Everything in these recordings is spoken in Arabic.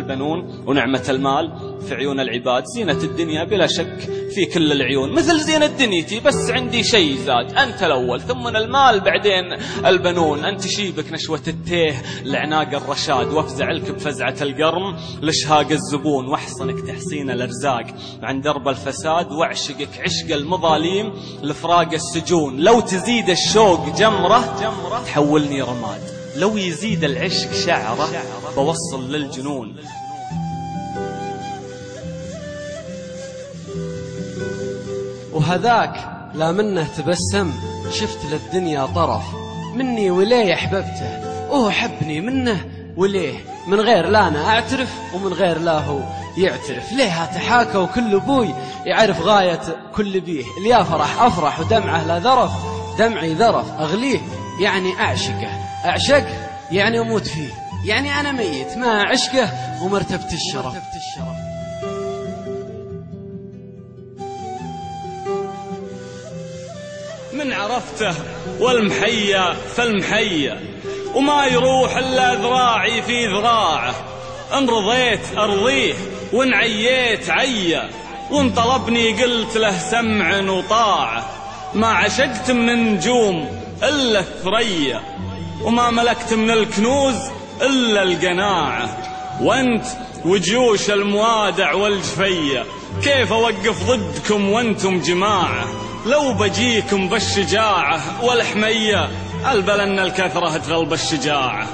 البنون ونعمة المال في عيون العباد. زينة الدنيا بلا شك في كل العيون. مثل زينة دنيتي بس عندي شيء زاد. أنت الأول ثم المال بعدين البنون. أنت شيبك نشوة التيه لعناق الرشاد. وافزعلك بفزعة القرم لشهاق الزبون. واحصنك تحصين الأرزاق. عن درب الفساد واعشقك عشق المظاليم لفراق السجون. لو تزيد الشوق جمرة تحولني رماد. لو يزيد العشق شعره بوصل للجنون. وهذاك لا منه تبسم شفت للدنيا طرف. مني وليه أحببته؟ وهو حبني منه وليه؟ من غير لا أنا أعترف ومن غير لا هو يعترف. ليه تحاكى وكل أبوي يعرف غاية كل بيه. اللي أفرح أفرح ودمعه لا ذرف دمعي ذرف أغليه يعني أعشقه. أعشق يعني أموت فيه. يعني أنا ميت ما عشقه ومرتبة الشرف. من عرفته والمحيا فالمحيا وما يروح إلا ذراعي في ذراعه. إن رضيت أرضيه وإن عييت عيا. وإن طلبني قلت له سمع وطاعة. ما عشقت من النجوم إلا الثريا. وما ملكت من الكنوز إلا القناعة. وأنت وجيوش الموادع والجفية. كيف أوقف ضدكم وأنتم جماعة؟ لو بجيكم بالشجاعة والحمية ألبل أن الكثرة تغلب الشجاعة.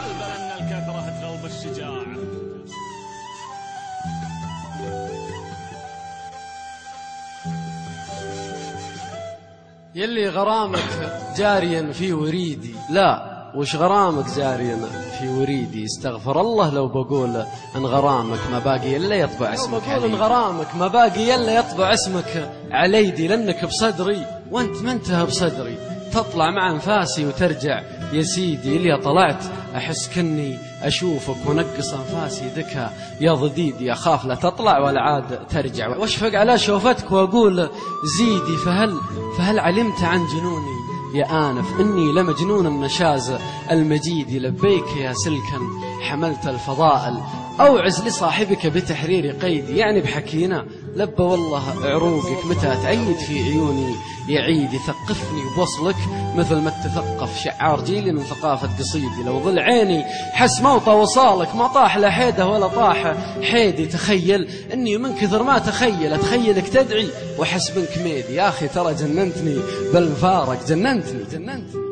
يلي غرامك جاريا في وريدي. لا. وش غرامك جاريا في وريدي استغفر الله لو بقول أن غرامك ما باقي إلا يطبع اسمك بقول أن غرامك ما باقي إلا يطبع اسمك عليدي لأنك بصدري. وأنت منتهى بصدري. تطلع مع أنفاسي وترجع. يا سيدي اللي طلعت أحس كني أشوفك ونقص أنفاسي ذكى يا ضديدي اخاف لا تطلع ولا عاد ترجع. وأشفق على شوفتك وأقول زيدي فهل فهل علمت عن جنوني؟ يا آنف إني لمجنون النشاز المجيد لبيك يا سلكا حملت الفضائل أوعز لصاحبك بتحرير قيدي يعني بحكينا لبى والله عروقك متى تعيد في عيوني. يعيد يثقفني بوصلك مثل ما تثقف شعار جيلي من ثقافة قصيدي لو ظل عيني حس موطى وصالك ما طاح لا حيدة ولا طاح. حيدي تخيل إني من كثر ما تخيل أتخيلك تدعي واحس منك ميدي. يا أخي ترى جننتني بل فارق جننتني جننتني.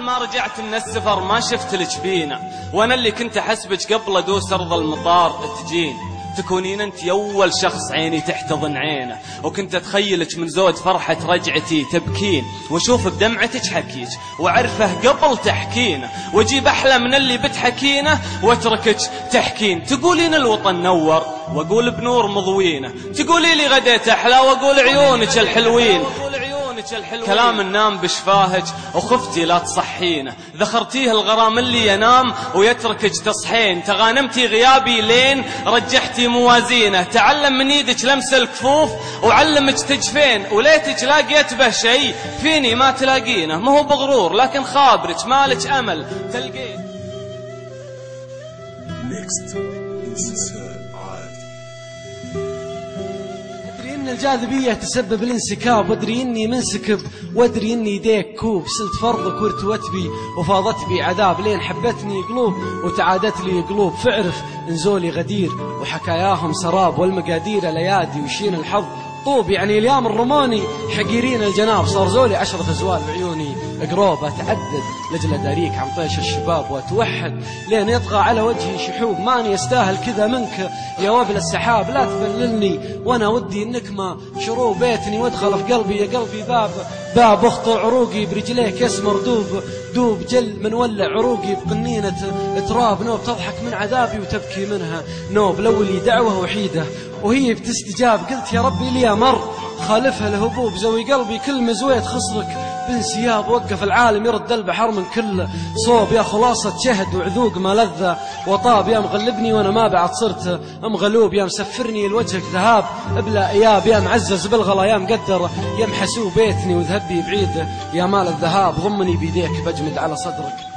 ما رجعت من السفر ما شفت الجبينة وأنا اللي كنت أحسبك قبل أدوس أرض المطار تجين. تكونين أنت أول شخص عيني تحتضن عينه. وكنت أتخيلك من زود فرحة رجعتي تبكين. وأشوف بدمعتك حكيك وأعرفه قبل تحكينه. وأجيب أحلى من اللي بتحكينه. وأتركك تحكين. تقولين الوطن نور. وأقول بنور مضوينه. تقولي لي غديت أحلى. وأقول عيونك الحلوين. كلام النام بشفاهج وخفتي لا تصحينه ذخرتيه الغرام اللي ينام ويتركك تصحين. تغانمتي غيابي لين رجحتي موازينه. تعلم من إيدك لمس الكفوف وعلمك تجفين. وليتك لاقيت به شيء فيني ما تلاقينه. ما هو بغرور لكن خابرك مالك أمل. تلقين. Next. This is الجاذبية تسبب الانسكاب وادري إني منسكب وادري إني يديك كوب سلت فرضك ورتوت بي وفاضت بي عذاب لين حبتني قلوب وتعادت لي قلوب. فاعرف انزولي غدير وحكاياهم سراب والمقادير ليادي وشين الحظ. طوب يعني اليوم الرموني حقيرين الجناب. صار زولي عشرة أزوال بعيوني. قروب أتعدد لجل أداريك عن طيش الشباب وأتوحد. لين يطغى على وجهي شحوب ماني أستاهل كذا منك. يا وبل السحاب لا تبللني. وأنا ودي النكمة شروب بيتني. وادخل في قلبي يا قلبي باب. باب اخطو عروقي برجليك يسمر دوب دوب جل من ولع عروقي بقنينة تراب. نوب تضحك من عذابي وتبكي منها. نوب لولي دعوة وحيدة. وهي بتستجاب. قلت يا ربي لي مر خالفها الهبوب زوي قلبي. كل مزويت خصرك. بانسياب وقف العالم يرد البحر من كل صوب. يا خلاصة شهد وعذوق ما لذة. وطاب يا مغلبني وأنا ما بعد صرت. مغلوب يا مسفرني لوجهك ذهاب. بلا إياب يا معزز بالغلا يا مقدر. يا محسوب بيتني وذهبي بعيد. يا مال الذهاب ضمني بيديك بجمد على صدرك.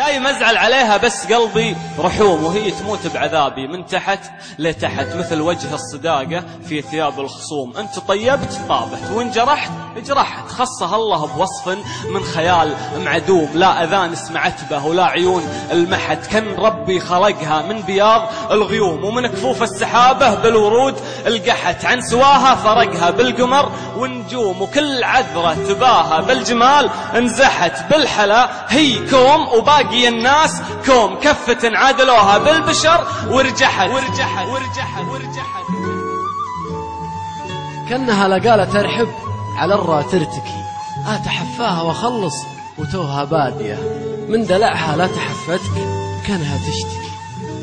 دايم أزعل عليها بس قلبي رحوم وهي تموت بعذابي. من تحت لتحت مثل وجه الصداقة في ثياب الخصوم. أنت طيبت؟ طابت. وإن جرحت؟ جرحت خصها الله بوصف من خيال معدوم. لا أذان سمعت به ولا عيون لمحت. كان ربي خلقها من بياض الغيوم ومن كفوف السحابة بالورود لقحت. عن سواها فرقها بالقمر والنجوم وكل عذرة تباها بالجمال انزحت بالحلا. هي كوم وباقي باقي الناس كوم. كفة عادلوها بالبشر ورجحت ورجحت ورجحت ورجحت. كأنها لقالة ترحب على الرا ترتكي أتحفاها وخلص وتوها بادية. من دلعها لا تحفتك كانها تشتكي.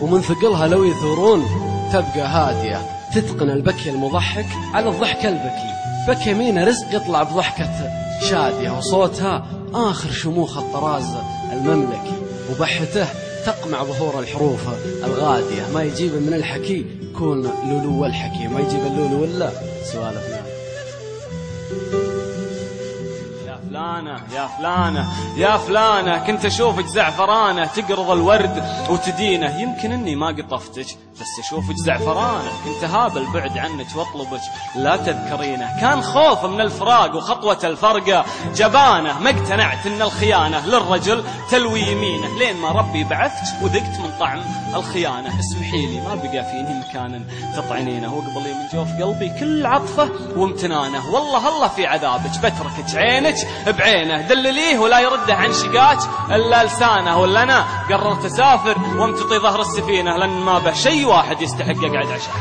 ومن ثقلها لو يثورون تبقى هادية. تتقن البكي المضحك على الضحك البكي. بكي مين رزق يطلع بضحكة شادية وصوتها آخر شموخ الطراز المملكي. وبحته تقمع ظهور الحروف الغادية. ما يجيب من الحكي كون لولو والحكي. ما يجيب اللولو ولا سوالف يا فلانة يا فلانة يا فلانة كنت أشوفك زعفرانة تقرض الورد وتدينه. يمكن أني ما قطفتك بس أشوفك زعفرانة كنت هابل بعد عنك وأطلبك. لا تذكرينه كان خوف من الفراق وخطوة الفرقة جبانة ما اقتنعت أن الخيانة للرجل تلوي يمينه. لين ما ربي بعثت وذقت من طعم الخيانة. اسمحي لي ما بقى فيني مكان تطعنينه. واقبلي من جوف قلبي كل عطفة وامتنانه. والله الله في عذابك بتركك عينك بعينه. دلليه ولا يرده عن شقاك إلا لسانه. ولا أنا قررت أسافر وامتطي ظهر السفينة. لأن ما به شيء واحد يستحق اقعد عشان.